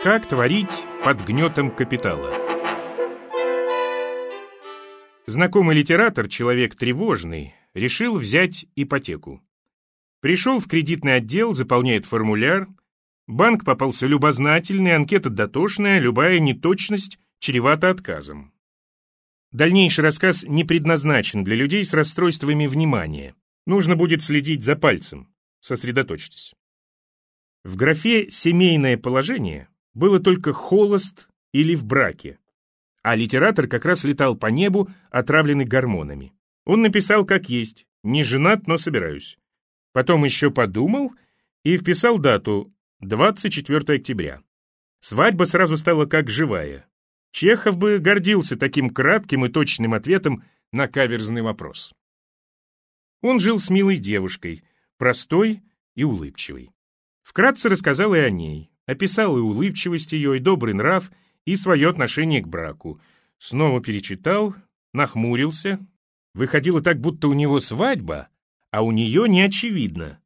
Как творить под гнетом капитала? Знакомый литератор, человек тревожный, решил взять ипотеку. Пришел в кредитный отдел, заполняет формуляр. Банк попался любознательный, анкета дотошная, любая неточность чревата отказом. Дальнейший рассказ не предназначен для людей с расстройствами внимания. Нужно будет следить за пальцем. Сосредоточьтесь. В графе «семейное положение» было только холост или в браке, а литератор как раз летал по небу, отравленный гормонами. Он написал как есть, не женат, но собираюсь. Потом еще подумал и вписал дату 24 октября. Свадьба сразу стала как живая. Чехов бы гордился таким кратким и точным ответом на каверзный вопрос. Он жил с милой девушкой, простой и улыбчивой. Вкратце рассказал и о ней, описал и улыбчивость ее, и добрый нрав, и свое отношение к браку. Снова перечитал, нахмурился. Выходило так, будто у него свадьба, а у нее не очевидно.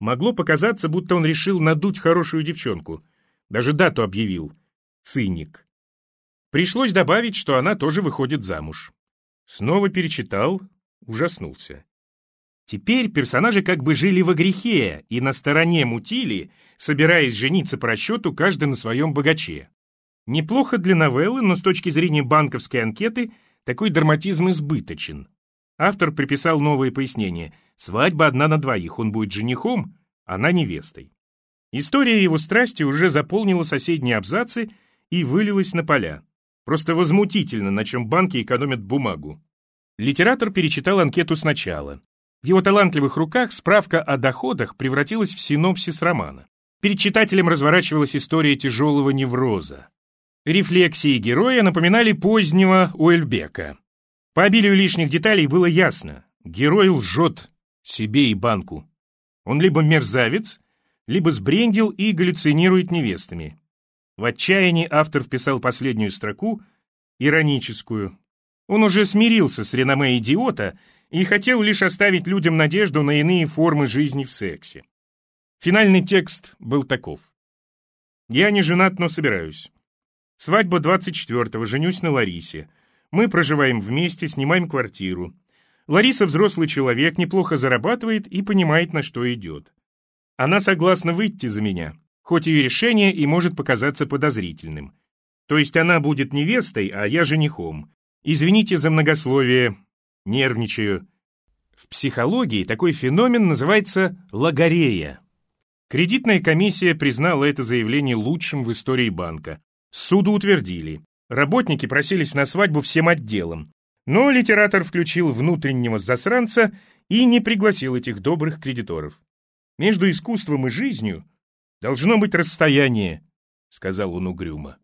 Могло показаться, будто он решил надуть хорошую девчонку. Даже дату объявил. Циник. Пришлось добавить, что она тоже выходит замуж. Снова перечитал, ужаснулся. Теперь персонажи как бы жили во грехе и на стороне мутили, собираясь жениться по расчету каждый на своем богаче. Неплохо для новеллы, но с точки зрения банковской анкеты такой драматизм избыточен. Автор приписал новые пояснения. Свадьба одна на двоих, он будет женихом, она невестой. История его страсти уже заполнила соседние абзацы и вылилась на поля. Просто возмутительно, на чем банки экономят бумагу. Литератор перечитал анкету сначала. В его талантливых руках справка о доходах превратилась в синопсис романа. Перед читателем разворачивалась история тяжелого невроза. Рефлексии героя напоминали позднего Уэльбека. По обилию лишних деталей было ясно. Герой лжет себе и банку. Он либо мерзавец, либо сбрендил и галлюцинирует невестами. В отчаянии автор вписал последнюю строку, ироническую. Он уже смирился с реноме идиота и хотел лишь оставить людям надежду на иные формы жизни в сексе. Финальный текст был таков. «Я не женат, но собираюсь. Свадьба 24-го, женюсь на Ларисе. Мы проживаем вместе, снимаем квартиру. Лариса взрослый человек, неплохо зарабатывает и понимает, на что идет. Она согласна выйти за меня, хоть ее решение и может показаться подозрительным. То есть она будет невестой, а я женихом. Извините за многословие, нервничаю. В психологии такой феномен называется логорея. Кредитная комиссия признала это заявление лучшим в истории банка. Суду утвердили. Работники просились на свадьбу всем отделом. Но литератор включил внутреннего засранца и не пригласил этих добрых кредиторов. «Между искусством и жизнью должно быть расстояние», — сказал он угрюмо.